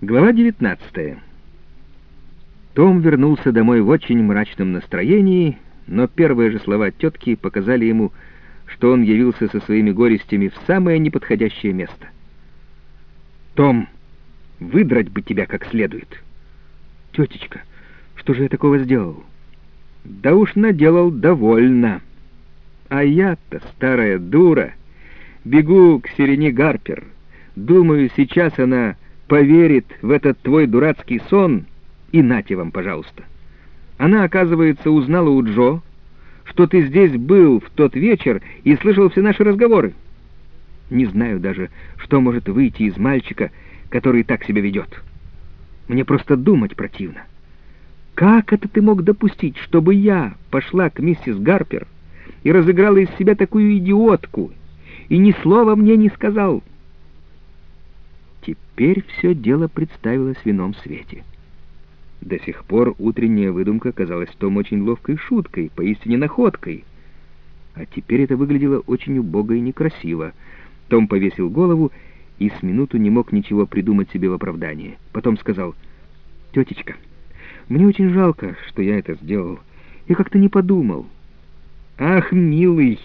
Глава 19 Том вернулся домой в очень мрачном настроении, но первые же слова тетки показали ему, что он явился со своими горестями в самое неподходящее место. «Том, выдрать бы тебя как следует!» «Тетечка, что же я такого сделал?» «Да уж наделал довольно. А я-то, старая дура, бегу к Сирене Гарпер. Думаю, сейчас она поверит в этот твой дурацкий сон, и нате вам, пожалуйста. Она, оказывается, узнала у Джо, что ты здесь был в тот вечер и слышал все наши разговоры. Не знаю даже, что может выйти из мальчика, который так себя ведет. Мне просто думать противно. Как это ты мог допустить, чтобы я пошла к миссис Гарпер и разыграла из себя такую идиотку, и ни слова мне не сказал?» Теперь все дело представилось в ином свете. До сих пор утренняя выдумка казалась Том очень ловкой шуткой, поистине находкой. А теперь это выглядело очень убого и некрасиво. Том повесил голову и с минуту не мог ничего придумать себе в оправдание. Потом сказал, «Тетечка, мне очень жалко, что я это сделал. Я как-то не подумал». «Ах, милый,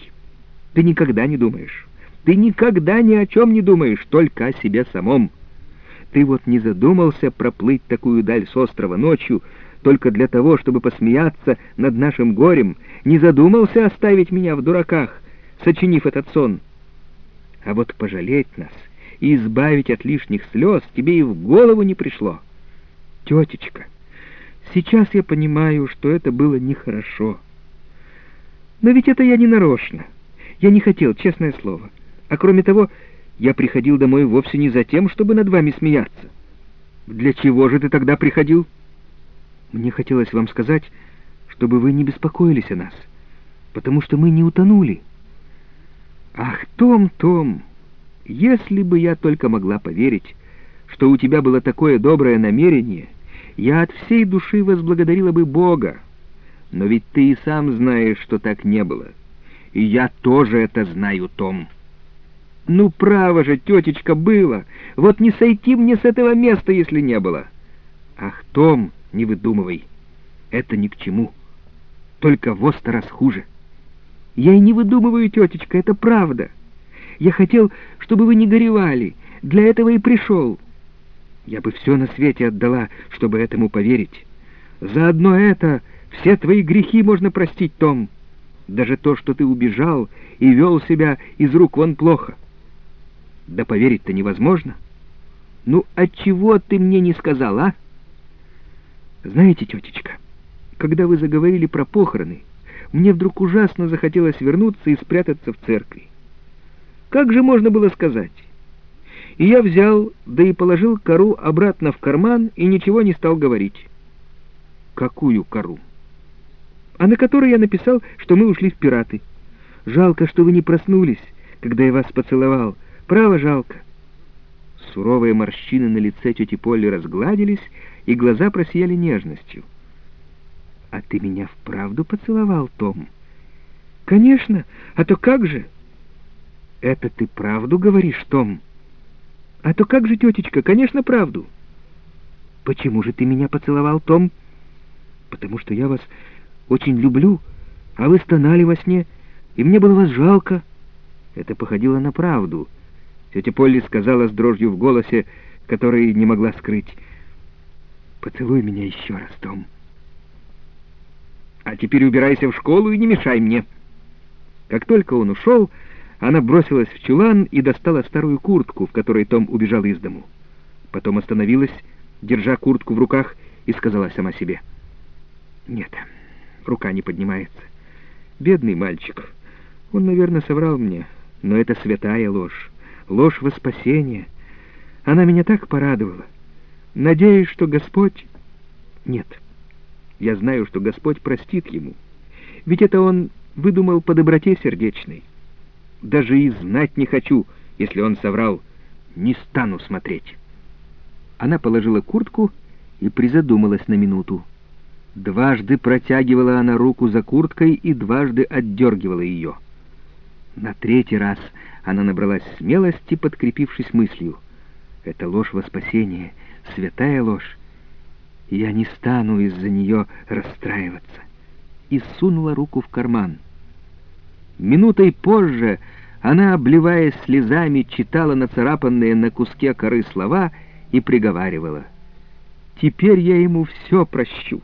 ты никогда не думаешь». Ты никогда ни о чем не думаешь, только о себе самом. Ты вот не задумался проплыть такую даль с острова ночью только для того, чтобы посмеяться над нашим горем, не задумался оставить меня в дураках, сочинив этот сон. А вот пожалеть нас и избавить от лишних слез тебе и в голову не пришло. Тетечка, сейчас я понимаю, что это было нехорошо. Но ведь это я не нарочно. Я не хотел, честное слово. А кроме того, я приходил домой вовсе не за тем, чтобы над вами смеяться. Для чего же ты тогда приходил? Мне хотелось вам сказать, чтобы вы не беспокоились о нас, потому что мы не утонули. Ах, Том, Том, если бы я только могла поверить, что у тебя было такое доброе намерение, я от всей души возблагодарила бы Бога. Но ведь ты и сам знаешь, что так не было. И я тоже это знаю, Том». Ну, право же, тетечка, было. Вот не сойти мне с этого места, если не было. Ах, Том, не выдумывай. Это ни к чему. Только в раз хуже. Я и не выдумываю, тетечка, это правда. Я хотел, чтобы вы не горевали. Для этого и пришел. Я бы все на свете отдала, чтобы этому поверить. Заодно это все твои грехи можно простить, Том. Даже то, что ты убежал и вел себя из рук вон плохо. Да поверить-то невозможно. Ну, отчего ты мне не сказал, а? Знаете, тетечка, когда вы заговорили про похороны, мне вдруг ужасно захотелось вернуться и спрятаться в церкви. Как же можно было сказать? И я взял, да и положил кору обратно в карман и ничего не стал говорить. Какую кору? А на которой я написал, что мы ушли в пираты. Жалко, что вы не проснулись, когда я вас поцеловал, Право жалко. Суровые морщины на лице тети Полли разгладились, и глаза просияли нежностью. «А ты меня вправду поцеловал, Том?» «Конечно, а то как же?» «Это ты правду говоришь, Том?» «А то как же, тетечка, конечно, правду!» «Почему же ты меня поцеловал, Том?» «Потому что я вас очень люблю, а вы стонали во сне, и мне было вас жалко». Это походило на правду — Тетя Полли сказала с дрожью в голосе, который не могла скрыть. «Поцелуй меня еще раз, Том». «А теперь убирайся в школу и не мешай мне». Как только он ушел, она бросилась в чулан и достала старую куртку, в которой Том убежал из дому. Потом остановилась, держа куртку в руках, и сказала сама себе. «Нет, рука не поднимается. Бедный мальчик. Он, наверное, соврал мне, но это святая ложь ложь во спасение. Она меня так порадовала. Надеюсь, что Господь... Нет, я знаю, что Господь простит ему. Ведь это он выдумал по доброте сердечной. Даже и знать не хочу, если он соврал. Не стану смотреть. Она положила куртку и призадумалась на минуту. Дважды протягивала она руку за курткой и дважды отдергивала ее. На третий раз она набралась смелости, подкрепившись мыслью. Это ложь во спасение, святая ложь. Я не стану из-за нее расстраиваться. И сунула руку в карман. Минутой позже она, обливаясь слезами, читала нацарапанные на куске коры слова и приговаривала. «Теперь я ему все прощу.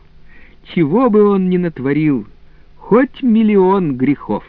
Чего бы он ни натворил, хоть миллион грехов».